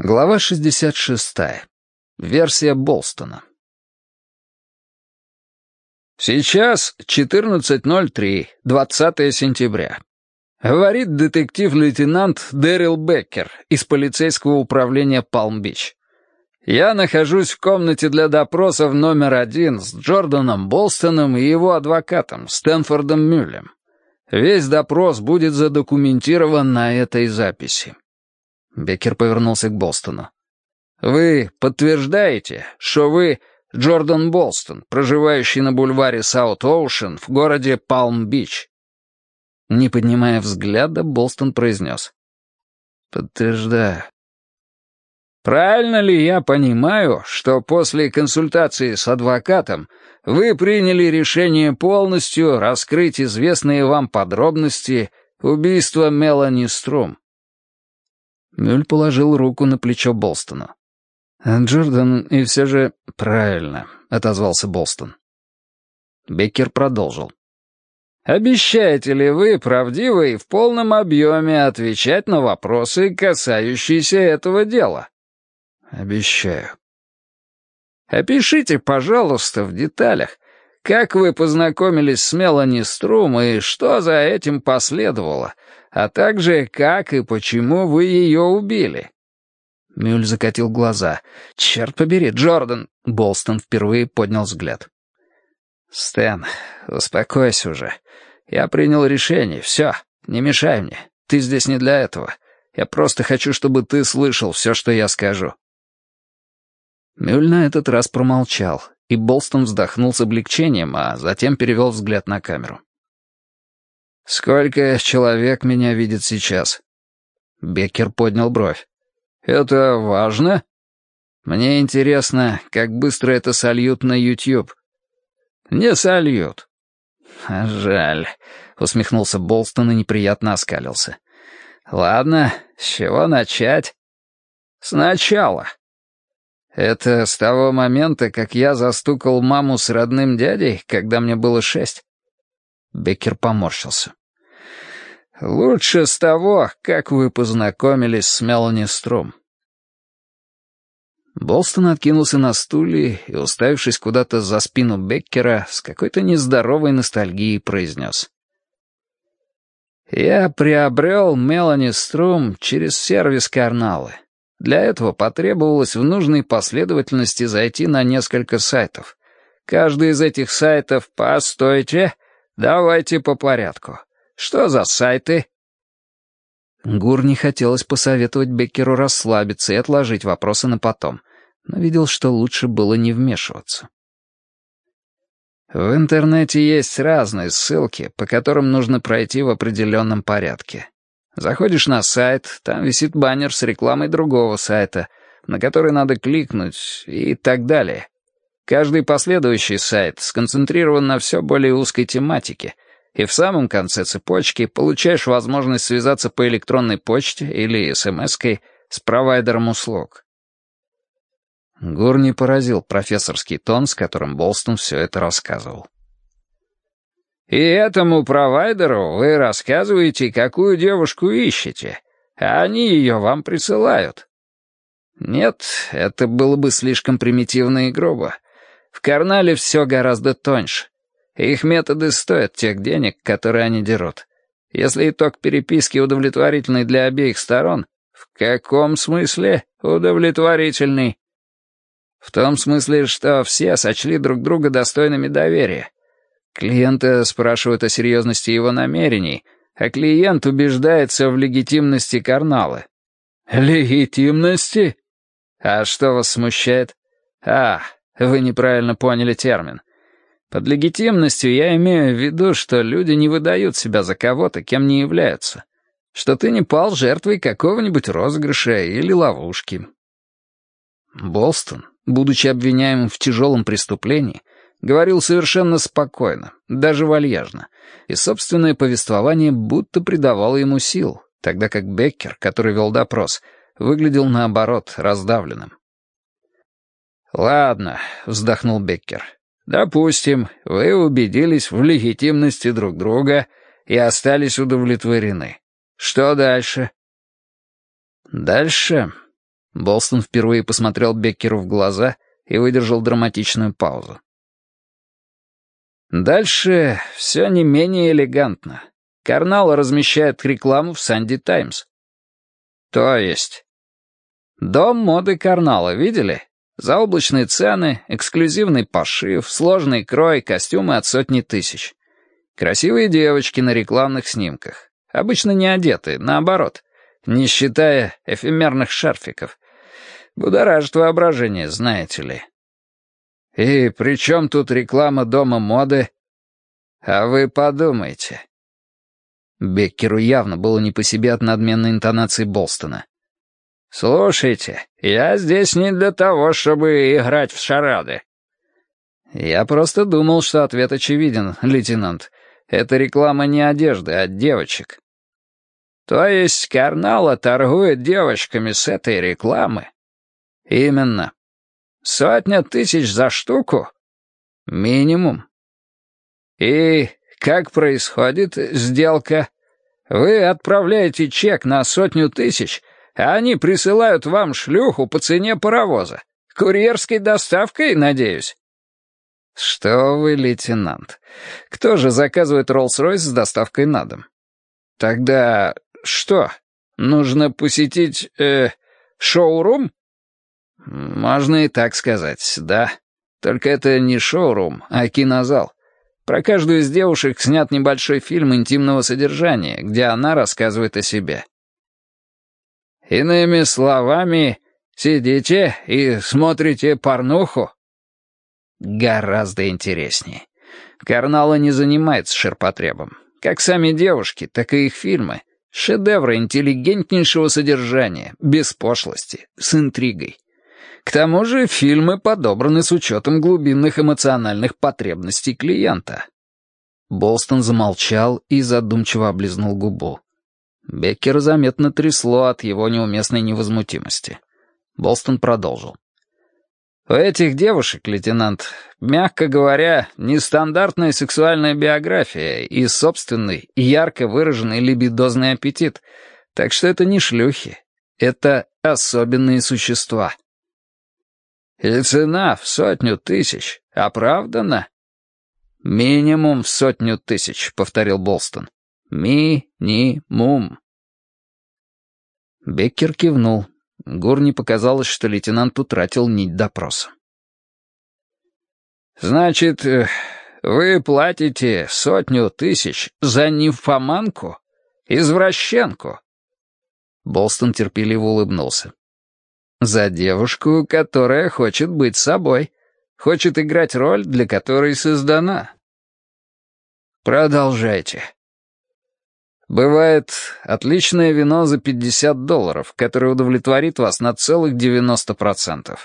Глава 66. Версия Болстона. Сейчас 14.03, 20 сентября. Говорит детектив-лейтенант Дэрил Беккер из полицейского управления Палм-Бич. Я нахожусь в комнате для допросов номер один с Джорданом Болстоном и его адвокатом Стэнфордом Мюллем. Весь допрос будет задокументирован на этой записи. Беккер повернулся к Болстону. «Вы подтверждаете, что вы Джордан Болстон, проживающий на бульваре Саут-Оушен в городе Палм-Бич?» Не поднимая взгляда, Болстон произнес. «Подтверждаю». «Правильно ли я понимаю, что после консультации с адвокатом вы приняли решение полностью раскрыть известные вам подробности убийства Мелани Струм?» Мюль положил руку на плечо Болстона. «Джордан, и все же правильно», — отозвался Болстон. Беккер продолжил. «Обещаете ли вы правдиво и в полном объеме отвечать на вопросы, касающиеся этого дела?» «Обещаю». «Опишите, пожалуйста, в деталях, как вы познакомились с Мелани Струм и что за этим последовало, а также как и почему вы ее убили». Мюль закатил глаза. «Черт побери, Джордан!» Болстон впервые поднял взгляд. «Стэн, успокойся уже. Я принял решение. Все, не мешай мне. Ты здесь не для этого. Я просто хочу, чтобы ты слышал все, что я скажу». Мюль на этот раз промолчал, и Болстон вздохнул с облегчением, а затем перевел взгляд на камеру. «Сколько человек меня видит сейчас?» Беккер поднял бровь. «Это важно?» «Мне интересно, как быстро это сольют на YouTube». «Не сольют». «Жаль», — усмехнулся Болстон и неприятно оскалился. «Ладно, с чего начать?» «Сначала». «Это с того момента, как я застукал маму с родным дядей, когда мне было шесть?» Беккер поморщился. «Лучше с того, как вы познакомились с Мелани Стром». Болстон откинулся на стуле и, уставившись куда-то за спину Беккера, с какой-то нездоровой ностальгией произнес. «Я приобрел Мелани Струм через сервис Карналы. Для этого потребовалось в нужной последовательности зайти на несколько сайтов. Каждый из этих сайтов «Постойте», давайте по порядку. Что за сайты?» Гур не хотелось посоветовать Беккеру расслабиться и отложить вопросы на потом, но видел, что лучше было не вмешиваться. В интернете есть разные ссылки, по которым нужно пройти в определенном порядке. Заходишь на сайт, там висит баннер с рекламой другого сайта, на который надо кликнуть и так далее. Каждый последующий сайт сконцентрирован на все более узкой тематике — и в самом конце цепочки получаешь возможность связаться по электронной почте или смс-кой с провайдером услуг. Гур не поразил профессорский тон, с которым Болстон все это рассказывал. «И этому провайдеру вы рассказываете, какую девушку ищете, а они ее вам присылают». «Нет, это было бы слишком примитивно и грубо. В Карнале все гораздо тоньше. Их методы стоят тех денег, которые они дерут. Если итог переписки удовлетворительный для обеих сторон, в каком смысле удовлетворительный? В том смысле, что все сочли друг друга достойными доверия. Клиента спрашивают о серьезности его намерений, а клиент убеждается в легитимности карналы. Легитимности? А что вас смущает? А, вы неправильно поняли термин. Под легитимностью я имею в виду, что люди не выдают себя за кого-то, кем не являются. Что ты не пал жертвой какого-нибудь розыгрыша или ловушки. Болстон, будучи обвиняемым в тяжелом преступлении, говорил совершенно спокойно, даже вальяжно, и собственное повествование будто придавало ему сил, тогда как Беккер, который вел допрос, выглядел наоборот раздавленным. «Ладно», — вздохнул Беккер, — Допустим, вы убедились в легитимности друг друга и остались удовлетворены. Что дальше? Дальше Болстон впервые посмотрел Беккеру в глаза и выдержал драматичную паузу. Дальше все не менее элегантно. Карнал размещает рекламу в «Санди Таймс». То есть? Дом моды Карнала, видели? Заоблачные цены, эксклюзивный пошив, сложный крой, костюмы от сотни тысяч. Красивые девочки на рекламных снимках. Обычно не одеты, наоборот, не считая эфемерных шарфиков. Будоражит воображение, знаете ли. И при чем тут реклама дома моды? А вы подумайте. Беккеру явно было не по себе от надменной интонации Болстона. «Слушайте, я здесь не для того, чтобы играть в шарады». «Я просто думал, что ответ очевиден, лейтенант. Это реклама не одежды, а девочек». «То есть Карнала торгует девочками с этой рекламы?» «Именно. Сотня тысяч за штуку?» «Минимум». «И как происходит сделка? Вы отправляете чек на сотню тысяч, они присылают вам шлюху по цене паровоза. Курьерской доставкой, надеюсь?» «Что вы, лейтенант? Кто же заказывает Роллс-Ройс с доставкой на дом?» «Тогда что? Нужно посетить, э, шоурум?» «Можно и так сказать, да. Только это не шоурум, а кинозал. Про каждую из девушек снят небольшой фильм интимного содержания, где она рассказывает о себе. Иными словами, сидите и смотрите порнуху? Гораздо интереснее. Карнала не занимается ширпотребом. Как сами девушки, так и их фильмы. Шедевры интеллигентнейшего содержания, без пошлости, с интригой. К тому же фильмы подобраны с учетом глубинных эмоциональных потребностей клиента. Болстон замолчал и задумчиво облизнул губу. Беккер заметно трясло от его неуместной невозмутимости. Болстон продолжил. «У этих девушек, лейтенант, мягко говоря, нестандартная сексуальная биография и собственный, ярко выраженный либидозный аппетит, так что это не шлюхи, это особенные существа». «И цена в сотню тысяч оправдана?» «Минимум в сотню тысяч», — повторил Болстон. «Ми-ни-мум». Беккер кивнул. Гурни показалось, что лейтенант утратил нить допроса. «Значит, э, вы платите сотню тысяч за нимфоманку? Извращенку?» Болстон терпеливо улыбнулся. «За девушку, которая хочет быть собой, хочет играть роль, для которой создана». «Продолжайте», Бывает отличное вино за 50 долларов, которое удовлетворит вас на целых 90%.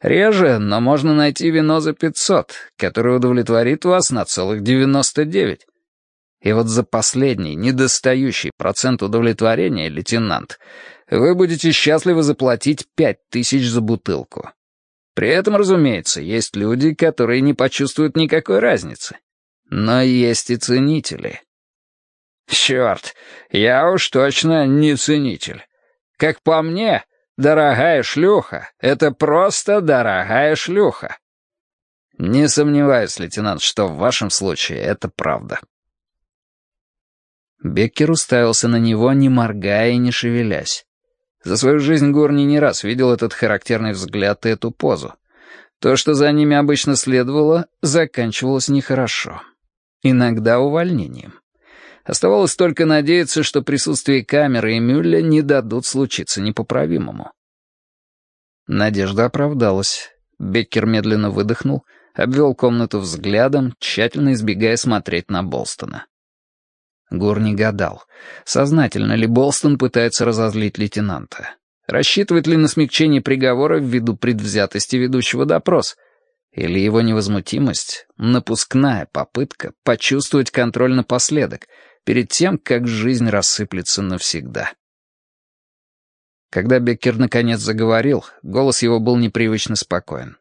Реже, но можно найти вино за 500, которое удовлетворит вас на целых 99%. И вот за последний, недостающий процент удовлетворения, лейтенант, вы будете счастливы заплатить 5000 за бутылку. При этом, разумеется, есть люди, которые не почувствуют никакой разницы. Но есть и ценители. Черт, я уж точно не ценитель. Как по мне, дорогая шлюха — это просто дорогая шлюха. Не сомневаюсь, лейтенант, что в вашем случае это правда. Беккер уставился на него, не моргая и не шевелясь. За свою жизнь Горни не раз видел этот характерный взгляд и эту позу. То, что за ними обычно следовало, заканчивалось нехорошо. Иногда увольнением. Оставалось только надеяться, что присутствие камеры и Мюлля не дадут случиться непоправимому. Надежда оправдалась. Беккер медленно выдохнул, обвел комнату взглядом, тщательно избегая смотреть на Болстона. Гур не гадал, сознательно ли Болстон пытается разозлить лейтенанта. Рассчитывает ли на смягчение приговора ввиду предвзятости ведущего допрос, или его невозмутимость — напускная попытка почувствовать контроль напоследок, перед тем, как жизнь рассыплется навсегда. Когда Беккер наконец заговорил, голос его был непривычно спокоен.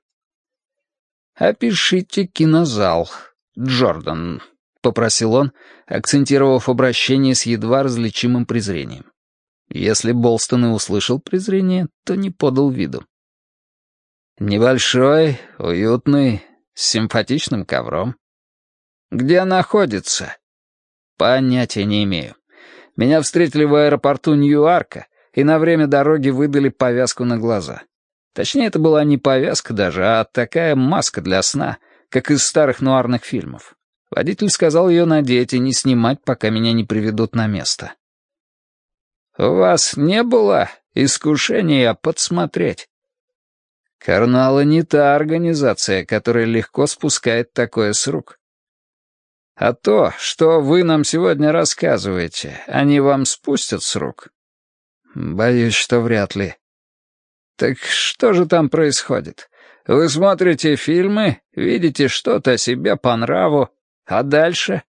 «Опишите кинозал, Джордан», — попросил он, акцентировав обращение с едва различимым презрением. Если Болстон и услышал презрение, то не подал виду. Небольшой, уютный, с симпатичным ковром. Где находится? Понятия не имею. Меня встретили в аэропорту Ньюарка и на время дороги выдали повязку на глаза. Точнее, это была не повязка даже, а такая маска для сна, как из старых нуарных фильмов. Водитель сказал ее надеть и не снимать, пока меня не приведут на место. «У вас не было искушения подсмотреть?» Карнала не та организация, которая легко спускает такое с рук. А то, что вы нам сегодня рассказываете, они вам спустят с рук? Боюсь, что вряд ли. Так что же там происходит? Вы смотрите фильмы, видите что-то себе по нраву, а дальше?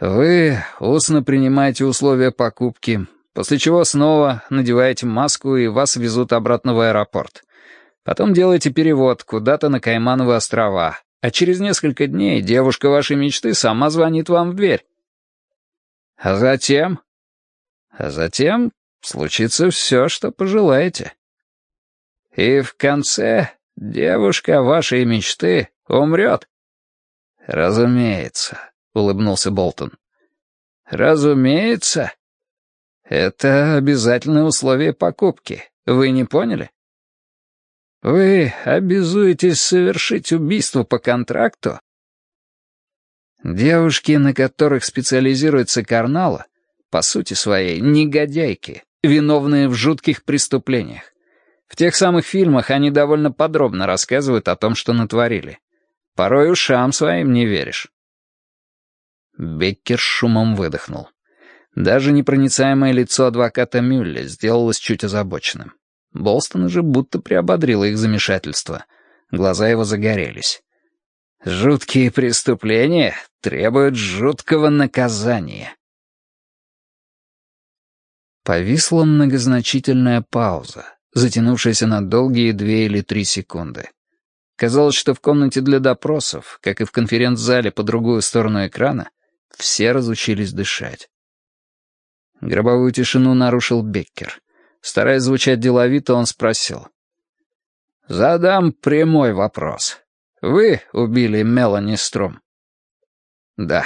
Вы устно принимаете условия покупки, после чего снова надеваете маску и вас везут обратно в аэропорт. Потом делаете перевод куда-то на Каймановы острова, а через несколько дней девушка вашей мечты сама звонит вам в дверь. А затем... А затем случится все, что пожелаете. И в конце девушка вашей мечты умрет. «Разумеется», — улыбнулся Болтон. «Разумеется. Это обязательное условие покупки. Вы не поняли?» Вы обязуетесь совершить убийство по контракту? Девушки, на которых специализируется Карнала, по сути своей, негодяйки, виновные в жутких преступлениях. В тех самых фильмах они довольно подробно рассказывают о том, что натворили. Порой ушам своим не веришь. Беккер шумом выдохнул. Даже непроницаемое лицо адвоката Мюлля сделалось чуть озабоченным. Болстон же будто приободрило их замешательство. Глаза его загорелись. «Жуткие преступления требуют жуткого наказания». Повисла многозначительная пауза, затянувшаяся на долгие две или три секунды. Казалось, что в комнате для допросов, как и в конференц-зале по другую сторону экрана, все разучились дышать. Гробовую тишину нарушил Беккер. Стараясь звучать деловито, он спросил. «Задам прямой вопрос. Вы убили Мелани Струм?» «Да».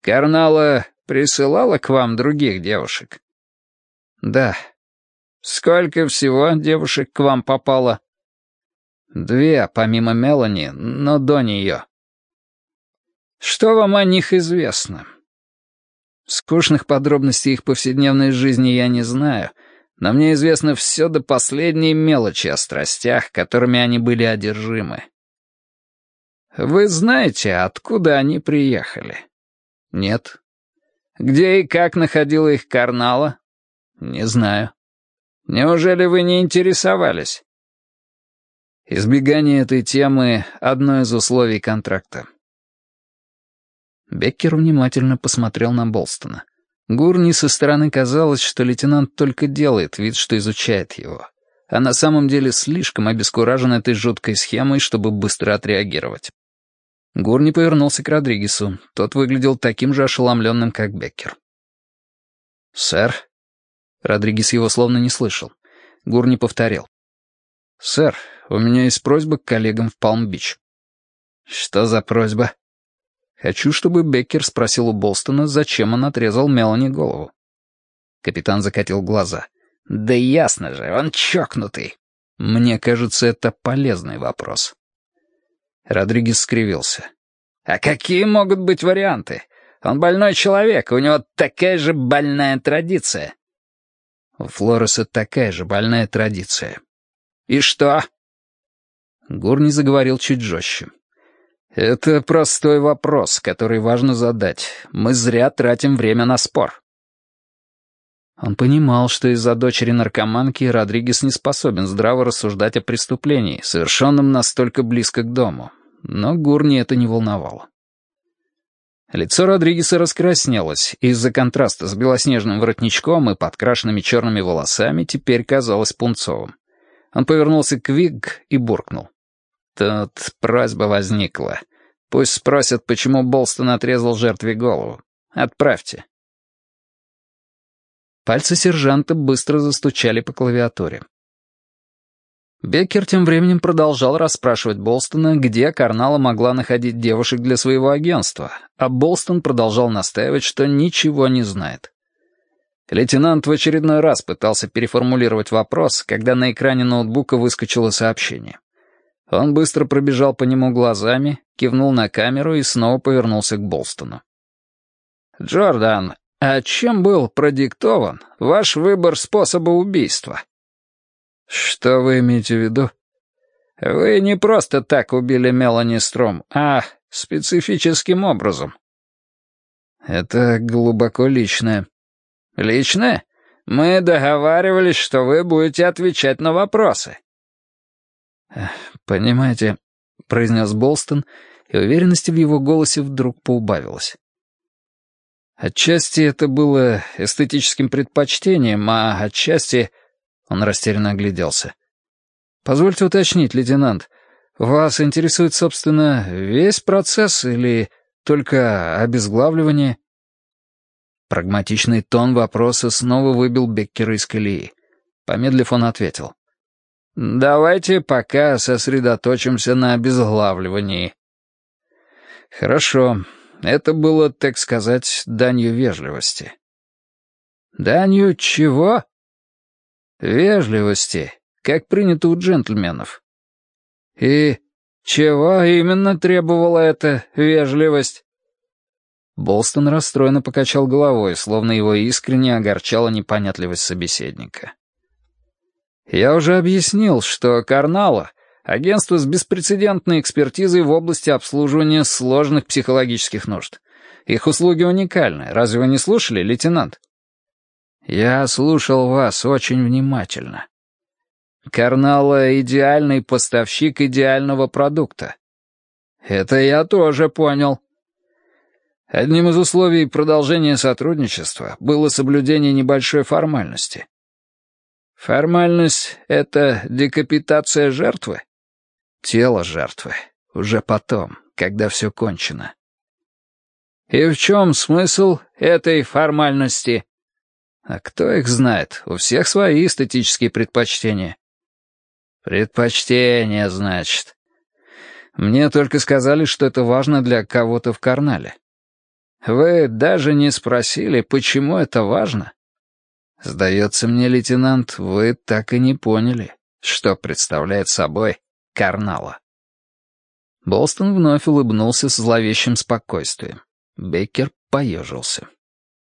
«Карнала присылала к вам других девушек?» «Да». «Сколько всего девушек к вам попало?» «Две, помимо Мелани, но до нее». «Что вам о них известно?» Скучных подробностей их повседневной жизни я не знаю, но мне известно все до последней мелочи о страстях, которыми они были одержимы. Вы знаете, откуда они приехали? Нет. Где и как находила их Карнала? Не знаю. Неужели вы не интересовались? Избегание этой темы — одно из условий контракта. Беккер внимательно посмотрел на Болстона. Гурни со стороны казалось, что лейтенант только делает вид, что изучает его, а на самом деле слишком обескуражен этой жуткой схемой, чтобы быстро отреагировать. Гурни повернулся к Родригесу. Тот выглядел таким же ошеломленным, как Беккер. «Сэр?» Родригес его словно не слышал. Гурни повторил. «Сэр, у меня есть просьба к коллегам в Палм-Бич». «Что за просьба?» Хочу, чтобы Беккер спросил у Болстона, зачем он отрезал Мелани голову. Капитан закатил глаза. «Да ясно же, он чокнутый». Мне кажется, это полезный вопрос. Родригес скривился. «А какие могут быть варианты? Он больной человек, у него такая же больная традиция». У Флореса такая же больная традиция. «И что?» Гурни заговорил чуть жестче. «Это простой вопрос, который важно задать. Мы зря тратим время на спор». Он понимал, что из-за дочери наркоманки Родригес не способен здраво рассуждать о преступлении, совершенном настолько близко к дому. Но Гурни это не волновало. Лицо Родригеса раскраснелось, и из-за контраста с белоснежным воротничком и подкрашенными черными волосами теперь казалось пунцовым. Он повернулся к Виг и буркнул. Тут просьба возникла. Пусть спросят, почему Болстон отрезал жертве голову. Отправьте. Пальцы сержанта быстро застучали по клавиатуре. Беккер тем временем продолжал расспрашивать Болстона, где Карнала могла находить девушек для своего агентства, а Болстон продолжал настаивать, что ничего не знает. Лейтенант в очередной раз пытался переформулировать вопрос, когда на экране ноутбука выскочило сообщение. Он быстро пробежал по нему глазами, кивнул на камеру и снова повернулся к Болстону. «Джордан, а чем был продиктован ваш выбор способа убийства?» «Что вы имеете в виду?» «Вы не просто так убили Мелани Стром, а специфическим образом». «Это глубоко личное». «Личное? Мы договаривались, что вы будете отвечать на вопросы». «Понимаете», — произнес Болстон, и уверенности в его голосе вдруг поубавилось. Отчасти это было эстетическим предпочтением, а отчасти он растерянно огляделся. «Позвольте уточнить, лейтенант, вас интересует, собственно, весь процесс или только обезглавливание?» Прагматичный тон вопроса снова выбил Беккера из колеи. Помедлив, он ответил. «Давайте пока сосредоточимся на обезглавливании». «Хорошо. Это было, так сказать, данью вежливости». «Данью чего?» Вежливости, как принято у джентльменов. И чего именно требовала эта вежливость? Болстон расстроенно покачал головой, словно его искренне огорчала непонятливость собеседника. «Я уже объяснил, что Карнала — агентство с беспрецедентной экспертизой в области обслуживания сложных психологических нужд. Их услуги уникальны. Разве вы не слушали, лейтенант?» Я слушал вас очень внимательно. Карнала — идеальный поставщик идеального продукта. Это я тоже понял. Одним из условий продолжения сотрудничества было соблюдение небольшой формальности. Формальность — это декапитация жертвы? Тело жертвы. Уже потом, когда все кончено. И в чем смысл этой формальности? А кто их знает? У всех свои эстетические предпочтения. Предпочтения, значит. Мне только сказали, что это важно для кого-то в карнале. Вы даже не спросили, почему это важно? Сдается мне, лейтенант, вы так и не поняли, что представляет собой карнала. Болстон вновь улыбнулся с зловещим спокойствием. Бейкер поежился.